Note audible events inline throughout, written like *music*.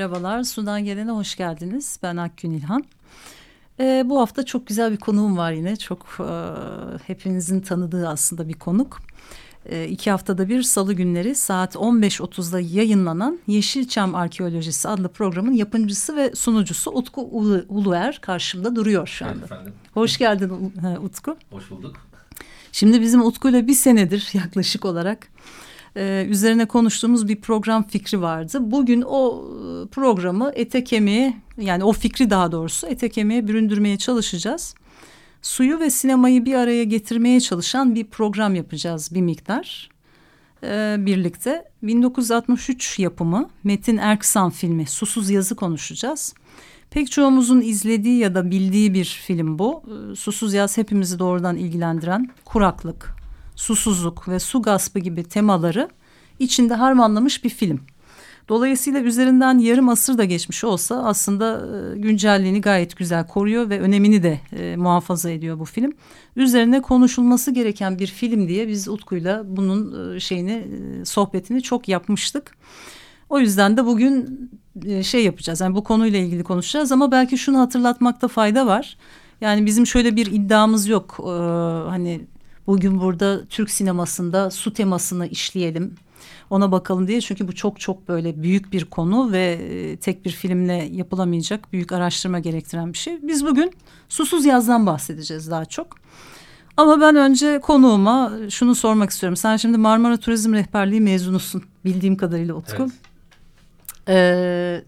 Merhabalar, Sudan Gelen'e hoş geldiniz. Ben Akgün İlhan. Ee, bu hafta çok güzel bir konuğum var yine. Çok e, hepinizin tanıdığı aslında bir konuk. E, iki haftada bir salı günleri saat 15.30'da yayınlanan Yeşilçam Arkeolojisi adlı programın yapımcısı ve sunucusu Utku Ulu, Uluer karşımda duruyor şu anda. Evet efendim. Hoş geldin Utku. Hoş bulduk. Şimdi bizim Utku'yla bir senedir yaklaşık olarak e, üzerine konuştuğumuz bir program fikri vardı. Bugün o e, programı ete kemiğe yani o fikri daha doğrusu ete kemiğe büründürmeye çalışacağız. Suyu ve sinemayı bir araya getirmeye çalışan bir program yapacağız bir miktar e, birlikte. 1963 yapımı Metin Erksan filmi Susuz Yazı konuşacağız. Pek çoğumuzun izlediği ya da bildiği bir film bu. E, Susuz Yaz hepimizi doğrudan ilgilendiren kuraklık, susuzluk ve su gaspı gibi temaları içinde harmanlamış bir film. Dolayısıyla üzerinden yarım asır da geçmiş olsa aslında e, güncelliğini gayet güzel koruyor ve önemini de e, muhafaza ediyor bu film. Üzerine konuşulması gereken bir film diye biz Utku'yla bunun e, şeyini e, sohbetini çok yapmıştık. O yüzden de bugün şey yapacağız. Yani bu konuyla ilgili konuşacağız ama belki şunu hatırlatmakta fayda var. Yani bizim şöyle bir iddiamız yok. Ee, hani bugün burada Türk sinemasında su temasını işleyelim ona bakalım diye. Çünkü bu çok çok böyle büyük bir konu ve e, tek bir filmle yapılamayacak büyük araştırma gerektiren bir şey. Biz bugün Susuz Yaz'dan bahsedeceğiz daha çok. Ama ben önce konuğuma şunu sormak istiyorum. Sen şimdi Marmara Turizm Rehberliği mezunusun bildiğim kadarıyla Utku. Evet. Ee,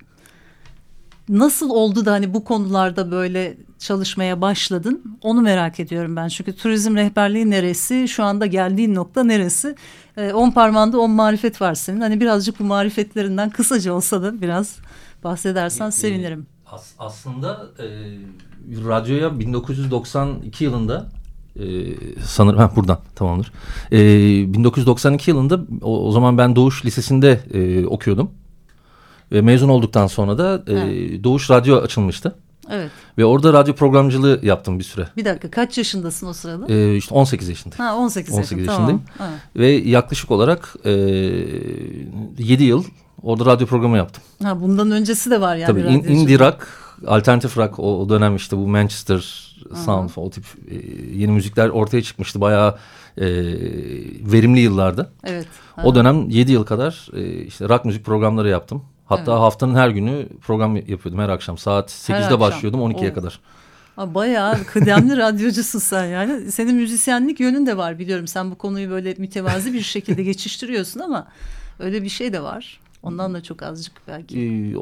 nasıl oldu da hani bu konularda böyle çalışmaya başladın? Onu merak ediyorum ben. Çünkü turizm rehberliği neresi? Şu anda geldiğin nokta neresi? E, on parmağında on marifet var senin. Hani birazcık bu marifetlerinden kısaca olsa da biraz bahsedersen e, sevinirim. As, aslında e, radyoya 1992 yılında e, sanırım ha, buradan tamamdır. E, 1992 yılında o, o zaman ben Doğuş Lisesi'nde e, okuyordum. Ve mezun olduktan sonra da e, Doğuş Radyo açılmıştı. Evet. Ve orada radyo programcılığı yaptım bir süre. Bir dakika kaç yaşındasın o sırada? Ee, işte 18 yaşındayım. Ha 18, 18 yaşındayım. Tamam. Ve yaklaşık olarak e, 7 yıl orada radyo programı yaptım. Ha bundan öncesi de var yani. Tabii in, indie rock, alternatif rock o, o dönem işte bu Manchester Sound o tip e, yeni müzikler ortaya çıkmıştı. Bayağı e, verimli yıllardı. Evet. Ha. O dönem 7 yıl kadar e, işte rock müzik programları yaptım. Hatta evet. haftanın her günü program yapıyordum her akşam. Saat 8'de başlıyordum 12'ye kadar. Aa, bayağı kıdemli radyocusun sen yani. Senin müzisyenlik yönün de var biliyorum. Sen bu konuyu böyle mütevazi bir şekilde geçiştiriyorsun ama öyle bir şey de var. Ondan da çok azıcık belki. Ee,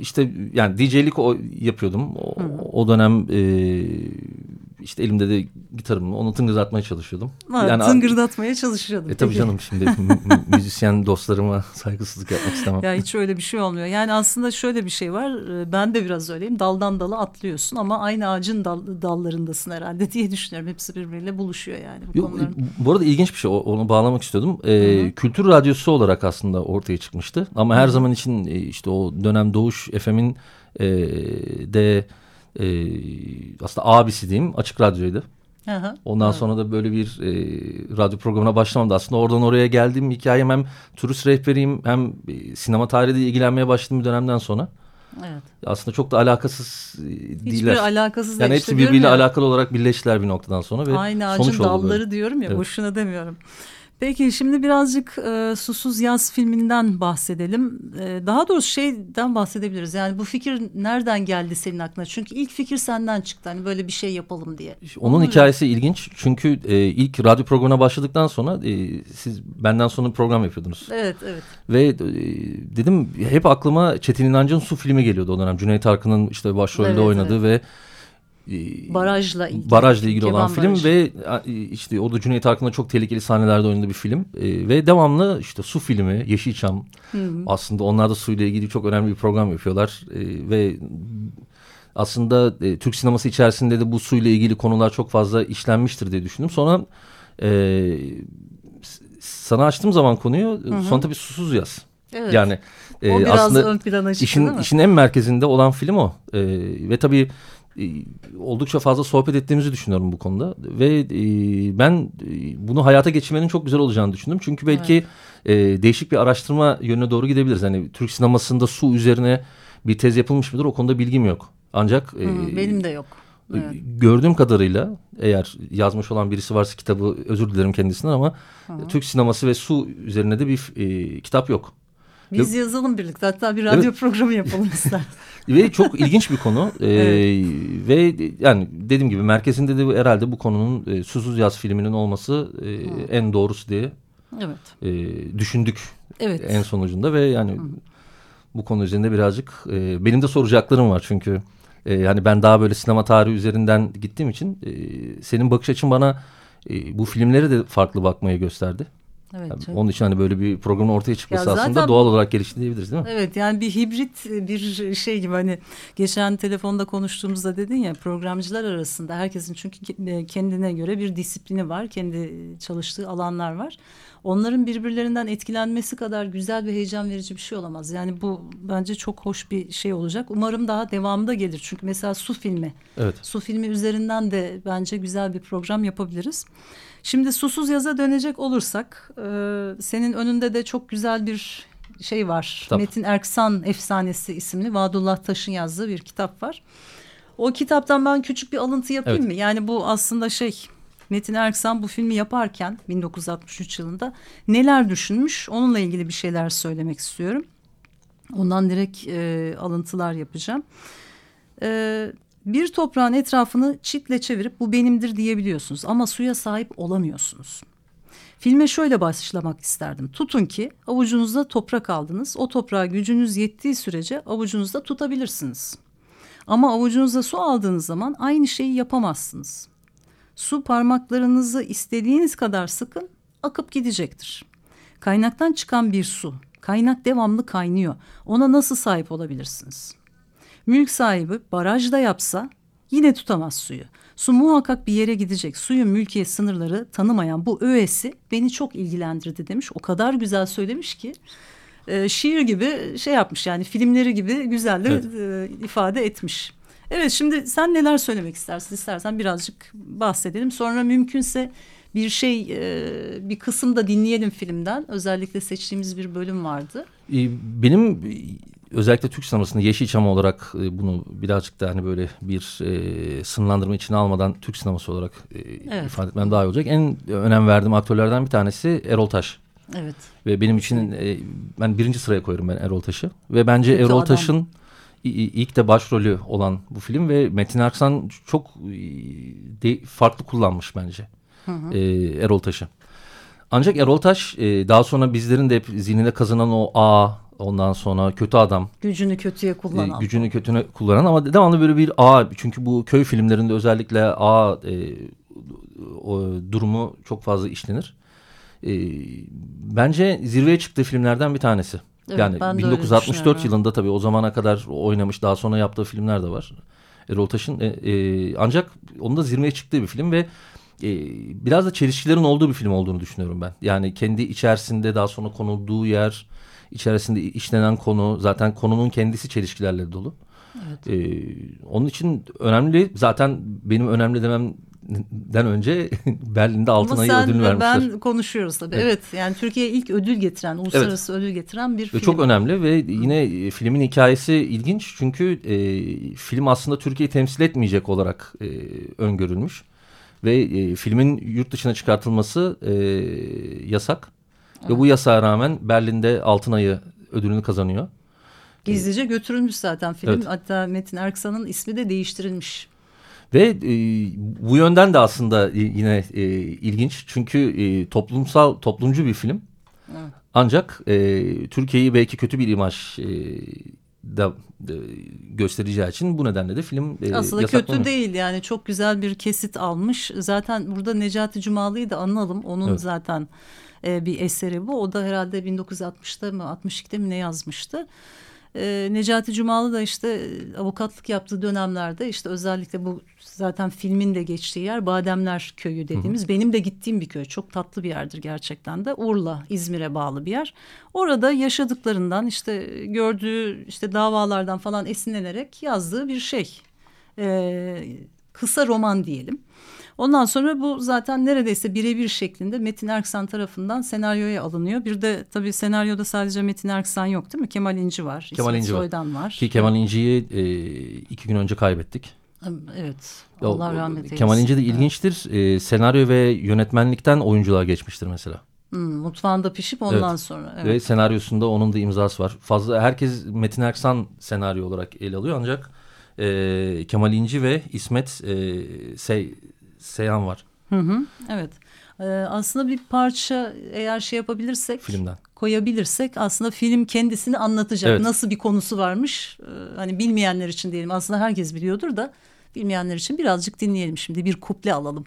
işte yani DJ'lik o yapıyordum. O, o dönem e, işte elimde de gitarımla onu tıngırdatmaya çalışıyordum. Ha, yani, tıngırdatmaya çalışıyordum. E tabii canım şimdi *laughs* müzisyen dostlarıma saygısızlık yapmak istemem. Ya hiç öyle bir şey olmuyor. Yani aslında şöyle bir şey var. E, ben de biraz öyleyim. Daldan dala atlıyorsun ama aynı ağacın dal, dallarındasın herhalde diye düşünüyorum. Hepsi birbiriyle buluşuyor yani bu Yok, konuların. Bu arada ilginç bir şey. Onu bağlamak istiyordum. Ee, kültür radyosu olarak aslında ortaya çıkmıştı. Ama her zaman için e, işte o dönem Doğuş FM'in e, de e, aslında abisi diyeyim açık radyoydu. Aha, Ondan evet. sonra da böyle bir e, radyo programına başlamadı. Aslında oradan oraya geldiğim hikayem hem turist rehberiyim hem e, sinema tarihiyle ilgilenmeye başladığım bir dönemden sonra. Evet. Aslında çok da alakasız e, değiller. Hiçbir alakasız Yani hepsi birbiriyle alakalı olarak birleştiler bir noktadan sonra. Ve Aynı ağacın dalları böyle. diyorum ya evet. boşuna demiyorum. Peki şimdi birazcık e, Susuz Yaz filminden bahsedelim. E, daha doğrusu şeyden bahsedebiliriz. Yani bu fikir nereden geldi senin aklına? Çünkü ilk fikir senden çıktı. Hani böyle bir şey yapalım diye. Onun Onu hikayesi ilginç. Çünkü e, ilk radyo programına başladıktan sonra e, siz benden sonra program yapıyordunuz. Evet, evet. Ve e, dedim hep aklıma Çetin İnancı'nın Su filmi geliyordu o dönem. Cüneyt Arkın'ın işte başrolde evet, oynadığı evet. ve barajla ilgili, barajla ilgili olan film Barajı. ve işte orada Cüneyt Arkın'la çok tehlikeli sahnelerde oynadığı bir film e, ve devamlı işte su filmi Yeşilçam Hı -hı. aslında onlar da suyla ilgili çok önemli bir program yapıyorlar e, ve aslında e, Türk sineması içerisinde de bu suyla ilgili konular çok fazla işlenmiştir diye düşündüm. Sonra e, sana açtığım zaman konuyu Hı -hı. sonra tabii susuz yaz. Evet. Yani e, o biraz aslında ön plana çıktı işin, işin en merkezinde olan film o. E, ve tabii e, oldukça fazla sohbet ettiğimizi düşünüyorum bu konuda. Ve e, ben e, bunu hayata geçirmenin çok güzel olacağını düşündüm. Çünkü belki evet. e, değişik bir araştırma yönüne doğru gidebiliriz. Hani Türk sinemasında su üzerine bir tez yapılmış mıdır o konuda bilgim yok. Ancak... E, benim de yok. Evet. Gördüğüm kadarıyla eğer yazmış olan birisi varsa kitabı özür dilerim kendisinden ama Hı. Türk sineması ve su üzerine de bir e, kitap yok. Biz yazalım birlikte hatta bir radyo evet. programı yapalım *laughs* ister. ve çok ilginç bir konu *laughs* ee, evet. ve yani dediğim gibi merkezinde de herhalde bu konunun e, Susuz Yaz filminin olması e, en doğrusu diye evet. e, düşündük evet. en sonucunda ve yani Hı. bu konu üzerinde birazcık e, benim de soracaklarım var çünkü e, yani ben daha böyle sinema tarihi üzerinden gittiğim için e, senin bakış açın bana e, bu filmlere de farklı bakmayı gösterdi. Evet, yani onun için hani böyle bir programın ortaya çıkması ya aslında doğal olarak gelişti diyebiliriz değil mi? Evet yani bir hibrit bir şey gibi hani geçen telefonda konuştuğumuzda dedin ya programcılar arasında herkesin çünkü kendine göre bir disiplini var. Kendi çalıştığı alanlar var onların birbirlerinden etkilenmesi kadar güzel ve heyecan verici bir şey olamaz. Yani bu bence çok hoş bir şey olacak. Umarım daha devamında gelir. Çünkü mesela Su filmi. Evet. Su filmi üzerinden de bence güzel bir program yapabiliriz. Şimdi Susuz Yaz'a dönecek olursak e, senin önünde de çok güzel bir şey var. Kitap. Metin Erksan Efsanesi isimli Vadullah Taş'ın yazdığı bir kitap var. O kitaptan ben küçük bir alıntı yapayım evet. mı? Yani bu aslında şey Metin Erksan bu filmi yaparken 1963 yılında neler düşünmüş onunla ilgili bir şeyler söylemek istiyorum. Ondan direkt e, alıntılar yapacağım. E, bir toprağın etrafını çitle çevirip bu benimdir diyebiliyorsunuz ama suya sahip olamıyorsunuz. Filme şöyle başlamak isterdim. Tutun ki avucunuzda toprak aldınız. O toprağı gücünüz yettiği sürece avucunuzda tutabilirsiniz. Ama avucunuzda su aldığınız zaman aynı şeyi yapamazsınız. Su parmaklarınızı istediğiniz kadar sıkın akıp gidecektir. Kaynaktan çıkan bir su. Kaynak devamlı kaynıyor. Ona nasıl sahip olabilirsiniz? Mülk sahibi barajda yapsa yine tutamaz suyu. Su muhakkak bir yere gidecek. Suyun mülkiyet sınırları tanımayan bu öğesi beni çok ilgilendirdi demiş. O kadar güzel söylemiş ki e, şiir gibi şey yapmış yani filmleri gibi güzel de evet. e, ifade etmiş. Evet şimdi sen neler söylemek istersin istersen birazcık bahsedelim. Sonra mümkünse bir şey e, bir kısım da dinleyelim filmden. Özellikle seçtiğimiz bir bölüm vardı. E, benim özellikle Türk sinemasında Yeşilçam olarak e, bunu birazcık da hani böyle bir e, sınırlandırma içine almadan Türk sineması olarak e, evet. ifade etmem daha iyi olacak. En önem verdiğim aktörlerden bir tanesi Erol Taş. Evet. Ve benim için e, ben birinci sıraya koyuyorum ben Erol Taş'ı. Ve bence Kötü Erol Taş'ın ilk de başrolü olan bu film ve Metin Erksan çok de, farklı kullanmış bence hı hı. E, Erol Taş'ı. Ancak Erol Taş e, daha sonra bizlerin de hep zihninde kazanan o A ondan sonra kötü adam. Gücünü kötüye kullanan. E, gücünü kötüne kullanan ama devamlı böyle bir A çünkü bu köy filmlerinde özellikle A e, o durumu çok fazla işlenir. E, bence zirveye çıktığı filmlerden bir tanesi. Evet, yani 1964 yılında tabii o zamana kadar oynamış daha sonra yaptığı filmler de var. Erol Taş'ın e, e, ancak onun da zirveye çıktığı bir film ve e, biraz da çelişkilerin olduğu bir film olduğunu düşünüyorum ben. Yani kendi içerisinde daha sonra konulduğu yer, içerisinde işlenen konu zaten konunun kendisi çelişkilerle dolu. Evet. E, onun için önemli zaten benim önemli demem den önce *laughs* Berlin'de Altın Ayı ödülünü vermişler. ben konuşuyoruz tabii. Evet, evet yani Türkiye'ye ilk ödül getiren, uluslararası evet. ödül getiren bir film. Çok önemli ve yine e, filmin hikayesi ilginç. Çünkü e, film aslında Türkiye'yi temsil etmeyecek olarak e, öngörülmüş. Ve e, filmin yurt dışına çıkartılması e, yasak. Evet. Ve bu yasağa rağmen Berlin'de Altın Ayı ödülünü kazanıyor. Gizlice götürülmüş zaten film. Evet. Hatta Metin Erksan'ın ismi de değiştirilmiş. Ve e, bu yönden de aslında yine e, ilginç. Çünkü e, toplumsal, toplumcu bir film. Evet. Ancak e, Türkiye'yi belki kötü bir imaj e, da e, göstereceği için bu nedenle de film e, Aslında kötü değil yani çok güzel bir kesit almış. Zaten burada Necati Cumalı'yı da analım. Onun evet. zaten e, bir eseri bu. O da herhalde 1960'ta mı 62'de mi ne yazmıştı. E, Necati Cumalı da işte e, avukatlık yaptığı dönemlerde işte özellikle bu zaten filmin de geçtiği yer Bademler Köyü dediğimiz hı hı. benim de gittiğim bir köy. Çok tatlı bir yerdir gerçekten de. Urla, İzmir'e bağlı bir yer. Orada yaşadıklarından işte gördüğü işte davalardan falan esinlenerek yazdığı bir şey. E, kısa roman diyelim. Ondan sonra bu zaten neredeyse birebir şeklinde Metin Erksan tarafından senaryoya alınıyor. Bir de tabii senaryoda sadece Metin Erksan yok değil mi? Kemal İnci var. Kemal İnci Soydan var. var. Ki Kemal İnci'yi e, iki gün önce kaybettik. Evet. Allah o, rahmet eylesin. Kemal İnci de ilginçtir. Evet. E, senaryo ve yönetmenlikten oyunculuğa geçmiştir mesela. Hmm, mutfağında pişip ondan evet. sonra. Evet. Ve senaryosunda onun da imzası var. Fazla herkes Metin Erksan senaryo olarak ele alıyor ancak e, Kemal İnci ve İsmet e, Sey, Seyhan var. Hı hı, evet. Ee, aslında bir parça eğer şey yapabilirsek filmden koyabilirsek aslında film kendisini anlatacak. Evet. Nasıl bir konusu varmış? Ee, hani bilmeyenler için diyelim. Aslında herkes biliyordur da bilmeyenler için birazcık dinleyelim şimdi. Bir kuple alalım.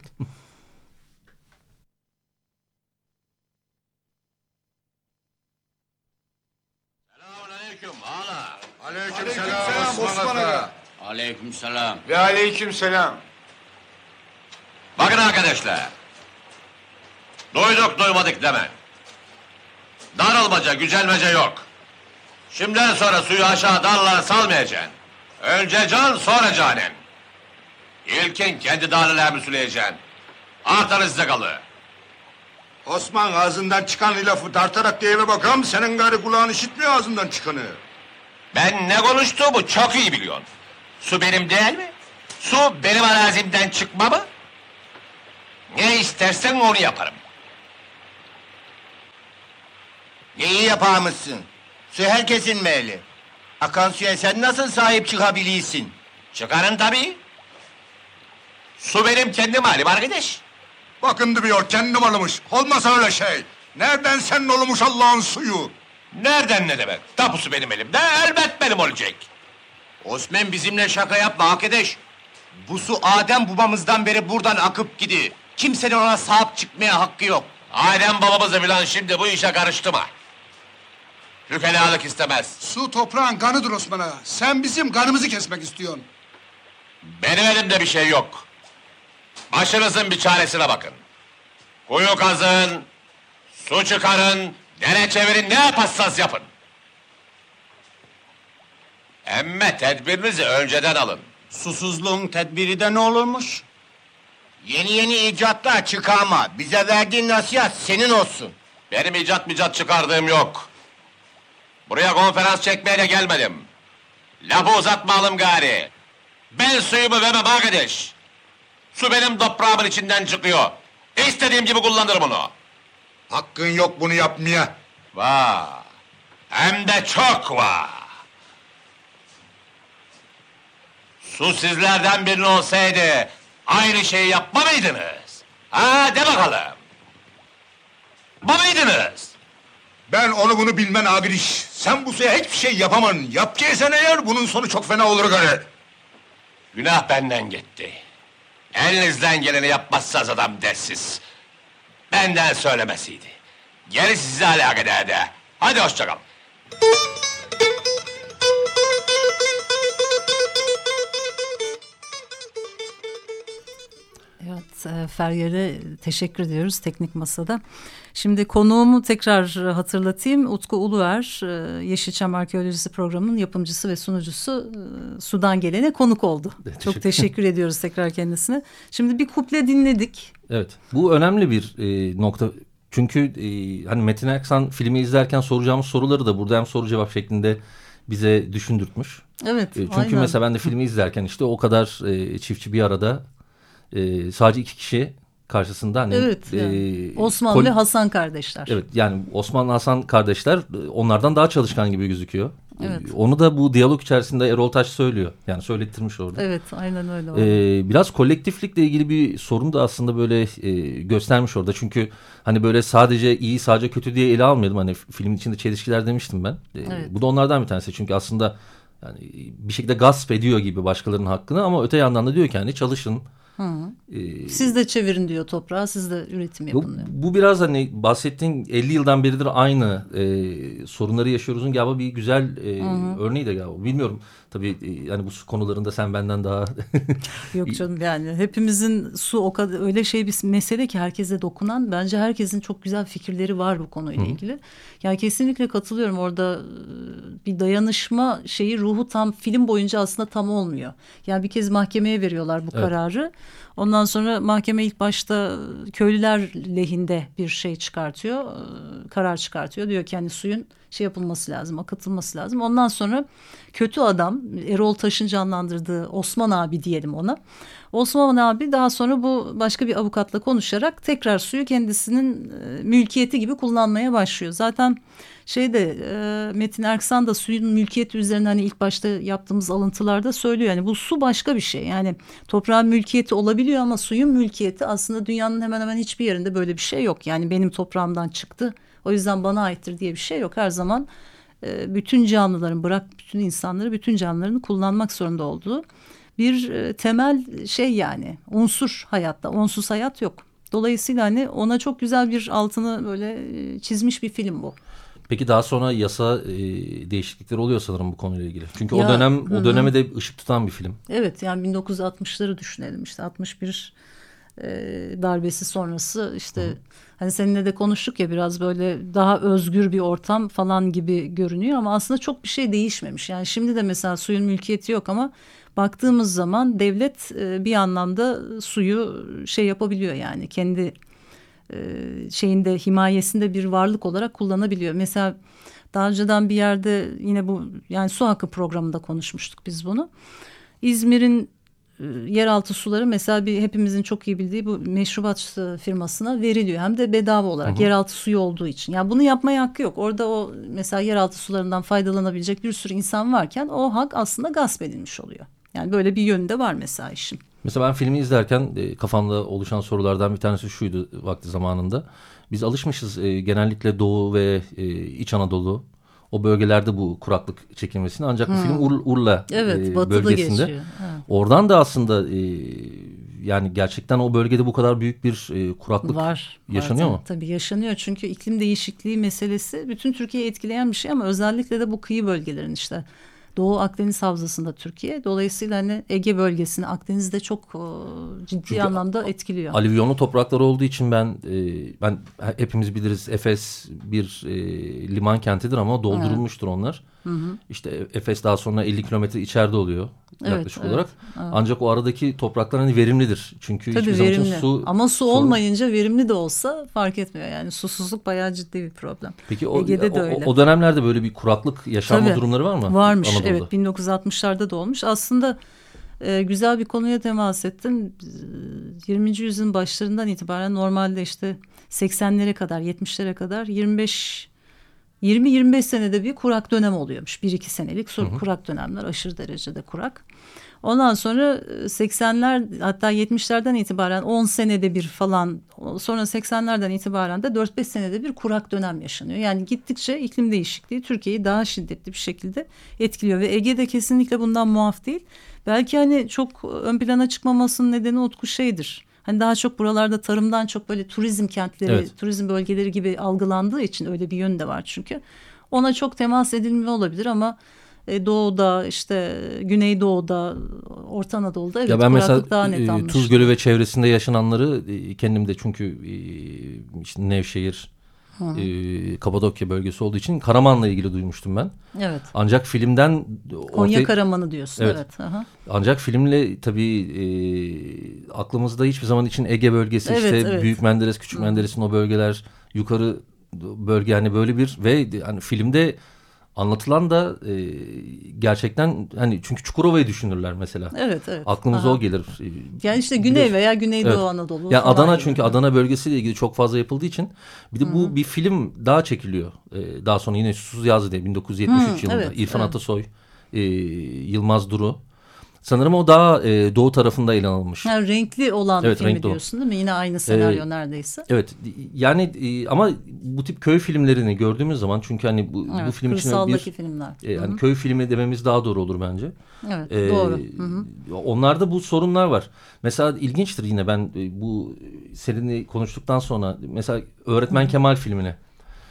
Aleyküm selam Osman Aga. Aleyküm selam. Ve aleyküm selam. Bakın arkadaşlar. Doyduk doymadık deme. Darılmaca, gücelmece yok. Şimdiden sonra suyu aşağı dallara salmayacaksın. Önce can, sonra canen. İlkin kendi dağlılarını süleyeceksin. Artanız size kalır. Osman ağzından çıkan lafı tartarak deyime bakalım. Senin gari kulağın işitmiyor ağzından çıkanı. Ben ne konuştuğumu çok iyi biliyorsun. Su benim değil mi? Su benim arazimden çıkma mı? Ne istersen onu yaparım. Neyi yapamışsın? Su herkesin meyli. Akan suya sen nasıl sahip çıkabiliyorsun? Çıkarın tabii. Su benim kendi malim arkadaş. Bakın diyor kendi malıymış. Olmaz öyle şey. Nereden senin olmuş Allah'ın suyu? Nereden ne demek? Tapusu benim elimde, elbet benim olacak. Osman bizimle şaka yapma arkadaş. Bu su Adem babamızdan beri buradan akıp gidiyor. Kimsenin ona sahip çıkmaya hakkı yok. Adem babamızı filan şimdi bu işe karıştırma. Hükelalık istemez. Su toprağın kanıdır Osman'a. Sen bizim kanımızı kesmek istiyorsun. Benim elimde bir şey yok. Başınızın bir çaresine bakın. Kuyu kazın, su çıkarın, dere çevirin, ne yaparsanız yapın. Emme tedbirinizi önceden alın. Susuzluğun tedbiri de ne olurmuş? Yeni yeni icatlar çıkarma. Bize verdiğin nasihat senin olsun. Benim icat micat çıkardığım yok. Buraya konferans çekmeye de gelmedim. Lafı uzatmayalım gari. Ben suyumu vermem arkadaş. Su benim toprağımın içinden çıkıyor. İstediğim gibi kullanırım onu. Hakkın yok bunu yapmaya. Var. Hem de çok var. Su sizlerden birinin olsaydı aynı şeyi yapma mıydınız? Ha de bakalım. Yapma mıydınız? Ben onu bunu bilmen abi iş. Sen bu suya hiçbir şey yapaman. Yapacaksan eğer bunun sonu çok fena olur gari. Günah benden gitti. Elinizden geleni yapmazsanız adam dersiz. Benden söylemesiydi. Gerisi size alakadardı. Hadi hoşçakalın. Evet, Feryal'e teşekkür ediyoruz Teknik Masa'da. Şimdi konuğumu tekrar hatırlatayım. Utku Uluer, e, Yeşilçam Arkeolojisi programının yapımcısı ve sunucusu e, Sudan gelene konuk oldu. Teşekkür. Çok teşekkür ediyoruz tekrar kendisine. Şimdi bir kuple dinledik. Evet, bu önemli bir e, nokta. Çünkü e, hani Metin Aksan filmi izlerken soracağımız soruları da burada hem soru cevap şeklinde bize düşündürtmüş. Evet, e, Çünkü aynen. mesela ben de filmi izlerken işte o kadar e, çiftçi bir arada e, sadece iki kişi karşısında hani evet, yani. e, Osman ve Hasan kardeşler. Evet yani Osman Hasan kardeşler e, onlardan daha çalışkan gibi gözüküyor. Evet. Onu da bu diyalog içerisinde Erol Taş söylüyor. Yani söylettirmiş orada. Evet aynen öyle. Ee, biraz kolektiflikle ilgili bir sorun da aslında böyle e, göstermiş orada. Çünkü hani böyle sadece iyi sadece kötü diye ele almayalım. Hani filmin içinde çelişkiler demiştim ben. Ee, evet. Bu da onlardan bir tanesi. Çünkü aslında Yani bir şekilde gasp ediyor gibi başkalarının hakkını ama öte yandan da diyor ki hani çalışın. Ee, siz de çevirin diyor toprağı, siz de üretim yapın diyor. Bu, biraz hani bahsettiğin 50 yıldan beridir aynı e, sorunları yaşıyoruzun galiba bir güzel e, örneği de galiba. Bilmiyorum tabii e, yani bu su konularında sen benden daha... *laughs* Yok canım yani hepimizin su o kadar öyle şey bir mesele ki herkese dokunan bence herkesin çok güzel fikirleri var bu konuyla Hı. ilgili. Yani kesinlikle katılıyorum orada bir dayanışma şeyi ruhu tam film boyunca aslında tam olmuyor. Yani bir kez mahkemeye veriyorlar bu evet. kararı. Ondan sonra mahkeme ilk başta köylüler lehinde bir şey çıkartıyor, karar çıkartıyor. Diyor ki hani suyun şey yapılması lazım, akıtılması lazım. Ondan sonra kötü adam Erol Taş'ın canlandırdığı Osman abi diyelim ona. Osman abi daha sonra bu başka bir avukatla konuşarak tekrar suyu kendisinin mülkiyeti gibi kullanmaya başlıyor. Zaten şeyde e, Metin Erksan da suyun mülkiyeti üzerine hani ilk başta yaptığımız alıntılarda söylüyor. Yani bu su başka bir şey. Yani toprağın mülkiyeti olabiliyor ama suyun mülkiyeti aslında dünyanın hemen hemen hiçbir yerinde böyle bir şey yok. Yani benim toprağımdan çıktı. O yüzden bana aittir diye bir şey yok. Her zaman e, bütün canlıların bırak bütün insanları bütün canlılarını kullanmak zorunda olduğu bir e, temel şey yani unsur hayatta. Onsuz hayat yok. Dolayısıyla hani ona çok güzel bir altını böyle e, çizmiş bir film bu. Peki daha sonra yasa e, değişiklikleri oluyor sanırım bu konuyla ilgili. Çünkü ya, o dönem hı. o döneme de ışık tutan bir film. Evet yani 1960'ları düşünelim işte 61 e, darbesi sonrası işte hı. hani seninle de konuştuk ya biraz böyle daha özgür bir ortam falan gibi görünüyor ama aslında çok bir şey değişmemiş. Yani şimdi de mesela suyun mülkiyeti yok ama baktığımız zaman devlet e, bir anlamda suyu şey yapabiliyor yani kendi şeyinde himayesinde bir varlık olarak kullanabiliyor. Mesela daha önceden bir yerde yine bu yani su hakkı programında konuşmuştuk biz bunu. İzmir'in e, yeraltı suları mesela bir hepimizin çok iyi bildiği bu meşrubat firmasına veriliyor. Hem de bedava olarak hı hı. yeraltı suyu olduğu için. Yani bunu yapmaya hakkı yok. Orada o mesela yeraltı sularından faydalanabilecek bir sürü insan varken o hak aslında gasp edilmiş oluyor. Yani böyle bir yönde var mesela işin. Mesela ben filmi izlerken e, kafamda oluşan sorulardan bir tanesi şuydu vakti zamanında. Biz alışmışız e, genellikle Doğu ve e, İç Anadolu o bölgelerde bu kuraklık çekilmesini ancak hmm. bu film Ur Urla evet, e, bölgesinde. Geçiyor. Oradan da aslında e, yani gerçekten o bölgede bu kadar büyük bir e, kuraklık var, yaşanıyor var, mu? Tabii yaşanıyor çünkü iklim değişikliği meselesi bütün Türkiye'yi etkileyen bir şey ama özellikle de bu kıyı bölgelerin işte Doğu Akdeniz Havzası'nda Türkiye. Dolayısıyla hani Ege bölgesini Akdeniz'de çok e, ciddi Çünkü anlamda etkiliyor. Alüvyonlu topraklar olduğu için ben e, ben hepimiz biliriz Efes bir e, liman kentidir ama doldurulmuştur evet. onlar. Hı hı. İşte Efes daha sonra 50 kilometre içeride oluyor yaklaşık evet, olarak. Evet. Ancak o aradaki topraklar hani verimlidir. Çünkü Tabii hiçbir verimli. zaman su ama su sorun... olmayınca verimli de olsa fark etmiyor. Yani susuzluk bayağı ciddi bir problem. Peki o, Ege'de de öyle. o, o dönemlerde böyle bir kuraklık yaşanma Tabii, durumları var mı? Varmış Anadolu'da? evet 1960'larda da olmuş. Aslında e, güzel bir konuya temas ettin. 20. yüzyılın başlarından itibaren normalde işte 80'lere kadar 70'lere kadar 25 20-25 senede bir kurak dönem oluyormuş. Bir iki senelik hı hı. kurak dönemler aşırı derecede kurak. Ondan sonra 80'ler hatta 70'lerden itibaren 10 senede bir falan sonra 80'lerden itibaren de 4-5 senede bir kurak dönem yaşanıyor. Yani gittikçe iklim değişikliği Türkiye'yi daha şiddetli bir şekilde etkiliyor ve Ege'de kesinlikle bundan muaf değil. Belki hani çok ön plana çıkmamasının nedeni Utku şeydir. Hani daha çok buralarda tarımdan çok böyle turizm kentleri, evet. turizm bölgeleri gibi algılandığı için öyle bir yön de var çünkü. Ona çok temas edilmiyor olabilir ama e, doğuda işte Güneydoğu'da Orta Anadolu'da evet ya ben mesela daha net e, Tuz Gölü ve çevresinde yaşananları e, kendim de çünkü işte Nevşehir e, Kapadokya bölgesi olduğu için Karaman'la ilgili duymuştum ben. Evet. Ancak filmden Konya ortaya... Karaman'ı diyorsun. Evet. evet. Aha. Ancak filmle tabii e, aklımızda hiçbir zaman için Ege bölgesi evet, işte evet. Büyük Menderes, Küçük Menderes'in o bölgeler yukarı bölge yani böyle bir ve hani filmde anlatılan da e, gerçekten hani çünkü Çukurova'yı düşünürler mesela. Evet evet. Aklımıza Aha. o gelir. Yani işte Güney Biliyorsun. veya Güneydoğu evet. Anadolu. Yani Adana gibi. çünkü Adana bölgesiyle ilgili çok fazla yapıldığı için bir de Hı -hı. bu bir film daha çekiliyor. Ee, daha sonra yine Susuz Yazdı diye 1973 Hı, yılında evet, İrfan evet. Atasoy, e, Yılmaz Duru Sanırım o daha e, doğu tarafında ele alınmış. Ha, renkli olan Evet, filmi renkli diyorsun değil mi? Yine aynı senaryo neredeyse. Evet yani e, ama bu tip köy filmlerini gördüğümüz zaman çünkü hani bu, bu Evet, film için bir filmler. e, yani köy filmi dememiz daha doğru olur bence. Evet Ee, doğru. Hı hı. Onlarda bu sorunlar var. Mesela ilginçtir yine ben e, bu seninle konuştuktan sonra mesela Öğretmen Kemal filmine.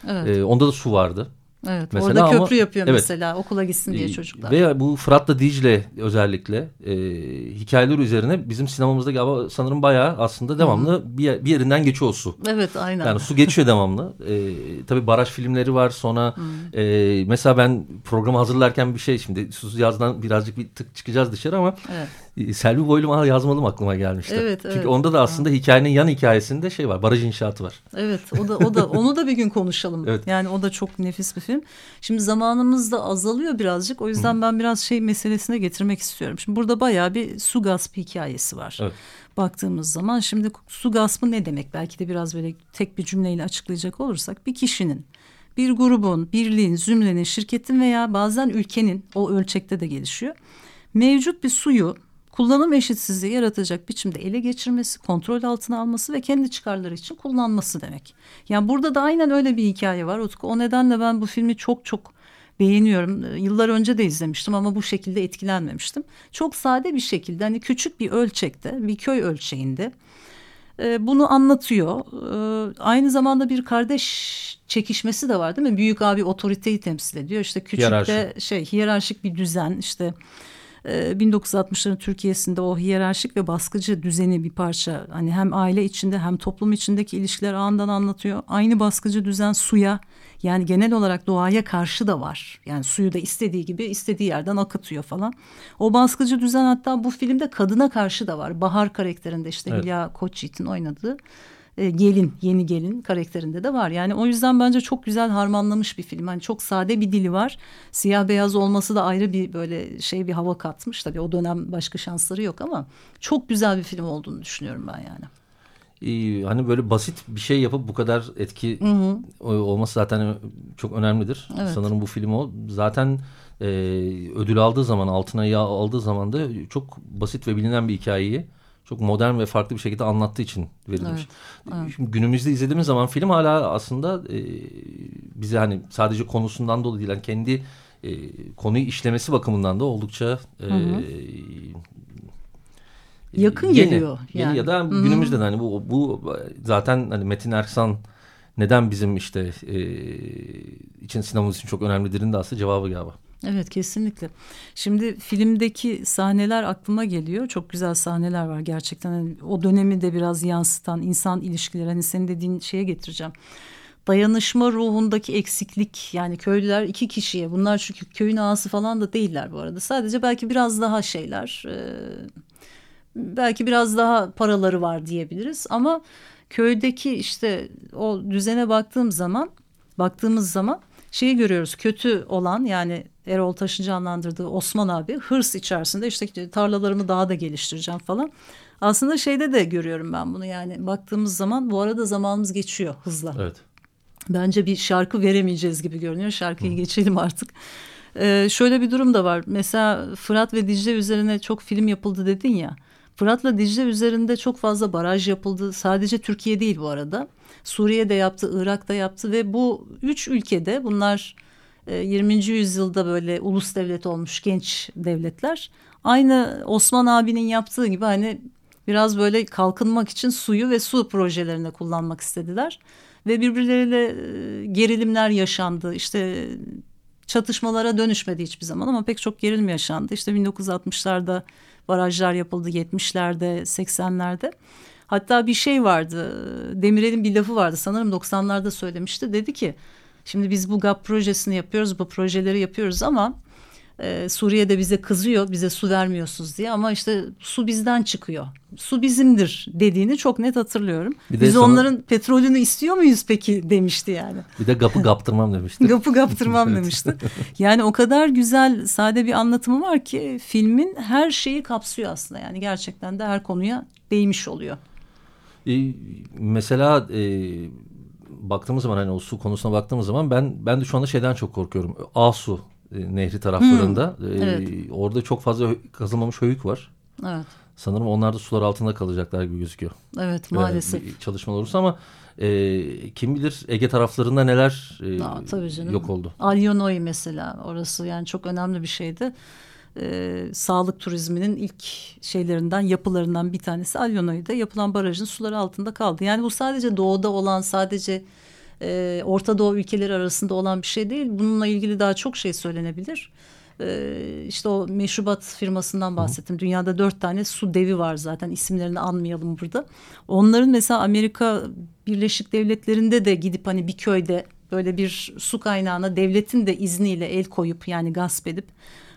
Evet. e, onda da su vardı. Evet, Mesela orada ama- köprü yapıyor evet. mesela okula gitsin diye E, çocuklar. Ve bu Fırat'la Dicle özellikle e, hikayeler üzerine bizim sinemamızda galiba sanırım bayağı aslında devamlı bir, yer- bir yerinden geçiyor su. Evet aynen. Yani su geçiyor devamlı. Ee, tabii baraj filmleri var. Sonra e, mesela ben programı hazırlarken bir şey şimdi susuz yazdan birazcık bir tık çıkacağız dışarı ama Evet. Selvi Boylum Aa, yazmalım aklıma gelmişti. Evet, Çünkü evet. onda da aslında hikayenin yan hikayesinde şey var. Baraj inşaatı var. Evet o da o da onu da bir gün konuşalım. *laughs* Evet. Yani o da çok nefis bir film. Şimdi zamanımız da azalıyor birazcık. O yüzden ben biraz şey meselesine getirmek istiyorum. Şimdi burada bayağı bir su gaspı hikayesi var. Evet. Baktığımız zaman şimdi su gaspı ne demek? Belki de biraz böyle tek bir cümleyle açıklayacak olursak bir kişinin bir grubun, birliğin, zümrenin, şirketin veya bazen ülkenin o ölçekte de gelişiyor. Mevcut bir suyu kullanım eşitsizliği yaratacak biçimde ele geçirmesi, kontrol altına alması ve kendi çıkarları için kullanması demek. Yani burada da aynen öyle bir hikaye var Utku. O nedenle ben bu filmi çok çok beğeniyorum. Ee, Yıllar önce de izlemiştim ama bu şekilde etkilenmemiştim. Çok sade bir şekilde hani küçük bir ölçekte, bir köy ölçeğinde e, bunu anlatıyor. E, aynı zamanda bir kardeş çekişmesi de var değil mi? Büyük abi otoriteyi temsil ediyor. İşte küçükte Hiyerarşi. şey hiyerarşik bir düzen işte 1960'ların Türkiye'sinde o hiyerarşik ve baskıcı düzeni bir parça hani hem aile içinde hem toplum içindeki ilişkiler ağından anlatıyor. Aynı baskıcı düzen suya yani genel olarak doğaya karşı da var. Yani suyu da istediği gibi istediği yerden akıtıyor falan. O baskıcı düzen hatta bu filmde kadına karşı da var. Bahar karakterinde işte Evet. Hülya Koçyiğit'in oynadığı e, gelin, yeni gelin karakterinde de var. Yani o yüzden bence çok güzel harmanlamış bir film. Hani çok sade bir dili var. Siyah beyaz olması da ayrı bir böyle şey bir hava katmış. Tabii o dönem başka şansları yok ama çok güzel bir film olduğunu düşünüyorum ben yani. Ee, hani böyle basit bir şey yapıp bu kadar etki o- olması zaten çok önemlidir. Evet. Sanırım bu film o. Zaten e, ödül aldığı zaman altına yağ aldığı zaman da çok basit ve bilinen bir hikayeyi çok modern ve farklı bir şekilde anlattığı için verilmiş. Şimdi günümüzde izlediğimiz zaman film hala aslında e, bize hani sadece konusundan dolayı değil yani kendi e, konuyu işlemesi bakımından da oldukça e, Yakın yeni, geliyor Yeni yani. ya da günümüzde de hani bu, bu zaten hani Metin Erksan neden bizim işte e, için sinemamız için çok önemlidir'in de aslında cevabı galiba. Evet kesinlikle. Şimdi filmdeki sahneler aklıma geliyor. Çok güzel sahneler var gerçekten. Hani o dönemi de biraz yansıtan insan ilişkileri. Hani senin dediğin şeye getireceğim. Dayanışma ruhundaki eksiklik yani köylüler iki kişiye bunlar çünkü köyün ağası falan da değiller bu arada. Sadece belki biraz daha şeyler e, belki biraz daha paraları var diyebiliriz ama köydeki işte o düzene baktığım zaman baktığımız zaman şeyi görüyoruz kötü olan yani Erol Taş'ın canlandırdığı Osman abi hırs içerisinde işte tarlalarımı daha da geliştireceğim falan. Aslında şeyde de görüyorum ben bunu yani baktığımız zaman bu arada zamanımız geçiyor hızla. Evet. Bence bir şarkı veremeyeceğiz gibi görünüyor. Şarkıyı geçelim artık. Ee, şöyle bir durum da var. Mesela Fırat ve Dicle üzerine çok film yapıldı dedin ya. Fırat'la Dicle üzerinde çok fazla baraj yapıldı. Sadece Türkiye değil bu arada. Suriye'de yaptı, Irak'ta yaptı ve bu üç ülkede bunlar 20. yüzyılda böyle ulus devlet olmuş genç devletler. Aynı Osman abinin yaptığı gibi hani biraz böyle kalkınmak için suyu ve su projelerine kullanmak istediler. Ve birbirleriyle e, gerilimler yaşandı. İşte çatışmalara dönüşmedi hiçbir zaman ama pek çok gerilim yaşandı. İşte 1960'larda barajlar yapıldı, 70'lerde, 80'lerde. Hatta bir şey vardı, Demirel'in bir lafı vardı sanırım 90'larda söylemişti. Dedi ki şimdi biz bu GAP projesini yapıyoruz, bu projeleri yapıyoruz ama e, Suriye'de bize kızıyor, bize su vermiyorsunuz diye ama işte su bizden çıkıyor. Su bizimdir dediğini çok net hatırlıyorum. Bir de Biz sana- onların petrolünü istiyor muyuz peki demişti yani. Bir de gapı kaptırmam demişti. *laughs* Gapı kaptırmam *laughs* demişti. Yani o kadar güzel sade bir anlatımı var ki filmin her şeyi kapsıyor aslında. Yani gerçekten de her konuya değmiş oluyor. E, mesela e, baktığımız zaman hani o su konusuna baktığımız zaman ben ben de şu anda şeyden çok korkuyorum. Asu e, Nehri taraflarında. Hmm, E, evet. Orada çok fazla kazılmamış höyük var. Evet. Sanırım onlar da sular altında kalacaklar gibi gözüküyor. Evet E, maalesef. bir çalışma olursa ama e, kim bilir Ege taraflarında neler e, Aa, tabii canım. yok oldu. Alyonoy mesela orası yani çok önemli bir şeydi. Ee, sağlık turizminin ilk şeylerinden yapılarından bir tanesi Alyonoy'da yapılan barajın suları altında kaldı. Yani bu sadece doğuda olan sadece e, Orta Doğu ülkeleri arasında olan bir şey değil. Bununla ilgili daha çok şey söylenebilir. Ee, işte o meşrubat firmasından bahsettim. Dünyada dört tane su devi var zaten isimlerini anmayalım burada. Onların mesela Amerika Birleşik Devletleri'nde de gidip hani bir köyde böyle bir su kaynağına devletin de izniyle el koyup yani gasp edip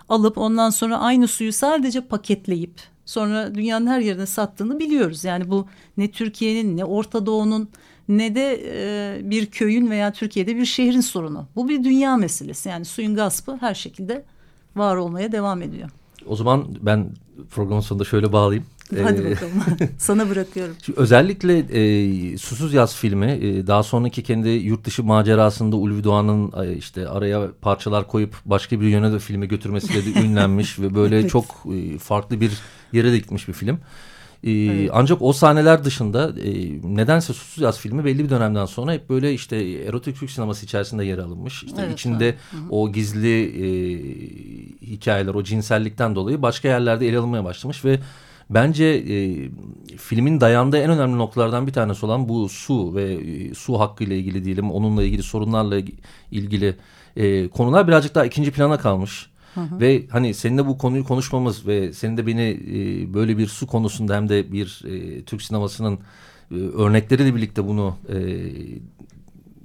alıp ondan sonra aynı suyu sadece paketleyip sonra dünyanın her yerine sattığını biliyoruz. Yani bu ne Türkiye'nin ne Orta Doğu'nun ne de e, bir köyün veya Türkiye'de bir şehrin sorunu. Bu bir dünya meselesi. Yani suyun gaspı her şekilde var olmaya devam ediyor. O zaman ben programın sonunda şöyle bağlayayım. Hadi E, bakalım. *laughs* Sana bırakıyorum. Şimdi özellikle e, Susuz Yaz filmi e, daha sonraki kendi yurt dışı macerasında Ulvi Doğan'ın e, işte araya parçalar koyup başka bir yöne de filmi götürmesiyle de *laughs* ünlenmiş ve böyle Evet. çok e, farklı bir yere de gitmiş bir film. E, Ancak o sahneler dışında e, nedense Susuz Yaz filmi belli bir dönemden sonra hep böyle işte erotik Türk sineması içerisinde yer alınmış. İşte Evet, içinde o gizli e, hikayeler, o cinsellikten dolayı başka yerlerde ele alınmaya başlamış ve bence e, filmin dayandığı en önemli noktalardan bir tanesi olan bu su ve e, su hakkıyla ilgili diyelim, onunla ilgili sorunlarla ilgili e, konular birazcık daha ikinci plana kalmış. Ve hani seninle bu konuyu konuşmamız ve senin de beni e, böyle bir su konusunda hem de bir e, Türk sinemasının e, örnekleriyle birlikte bunu e,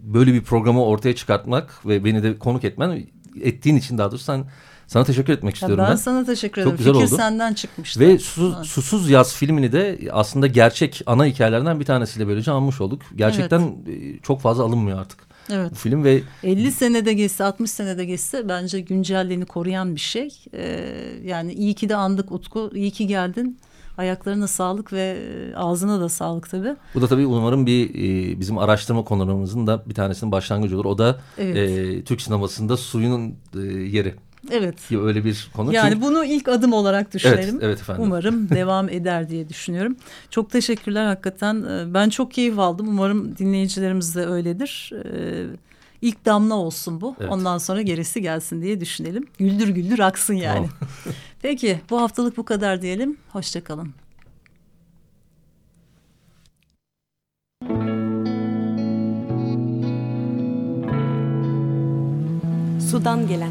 böyle bir programı ortaya çıkartmak ve beni de konuk etmen ettiğin için daha doğrusu sen sana teşekkür etmek Ya istiyorum ben, ben. sana teşekkür Çok ederim. güzel Fikir oldu. senden çıkmıştı. Ve Susuz, Evet. Susuz Yaz filmini de aslında gerçek ana hikayelerden bir tanesiyle böylece anmış olduk. Gerçekten e, çok fazla alınmıyor artık Evet. bu film ve 50 senede geçse 60 senede geçse bence güncelliğini koruyan bir şey. Ee, yani iyi ki de andık Utku. iyi ki geldin. Ayaklarına sağlık ve e, ağzına da sağlık tabii. bu da tabii umarım bir e, bizim araştırma konularımızın da bir tanesinin başlangıcı olur. O da Evet. e, Türk sinemasında suyun e, yeri. Evet. Ya Öyle bir konu. Yani Çünkü- bunu ilk adım olarak düşünelim. evet efendim. Umarım *laughs* devam eder diye düşünüyorum. Çok teşekkürler hakikaten. Ee, Ben çok keyif aldım. Umarım dinleyicilerimiz de öyledir. Ee, İlk damla olsun bu. Evet. Ondan sonra gerisi gelsin diye düşünelim. Güldür güldür aksın yani. *laughs* Peki bu haftalık bu kadar diyelim. Hoşçakalın. Sudan gelen.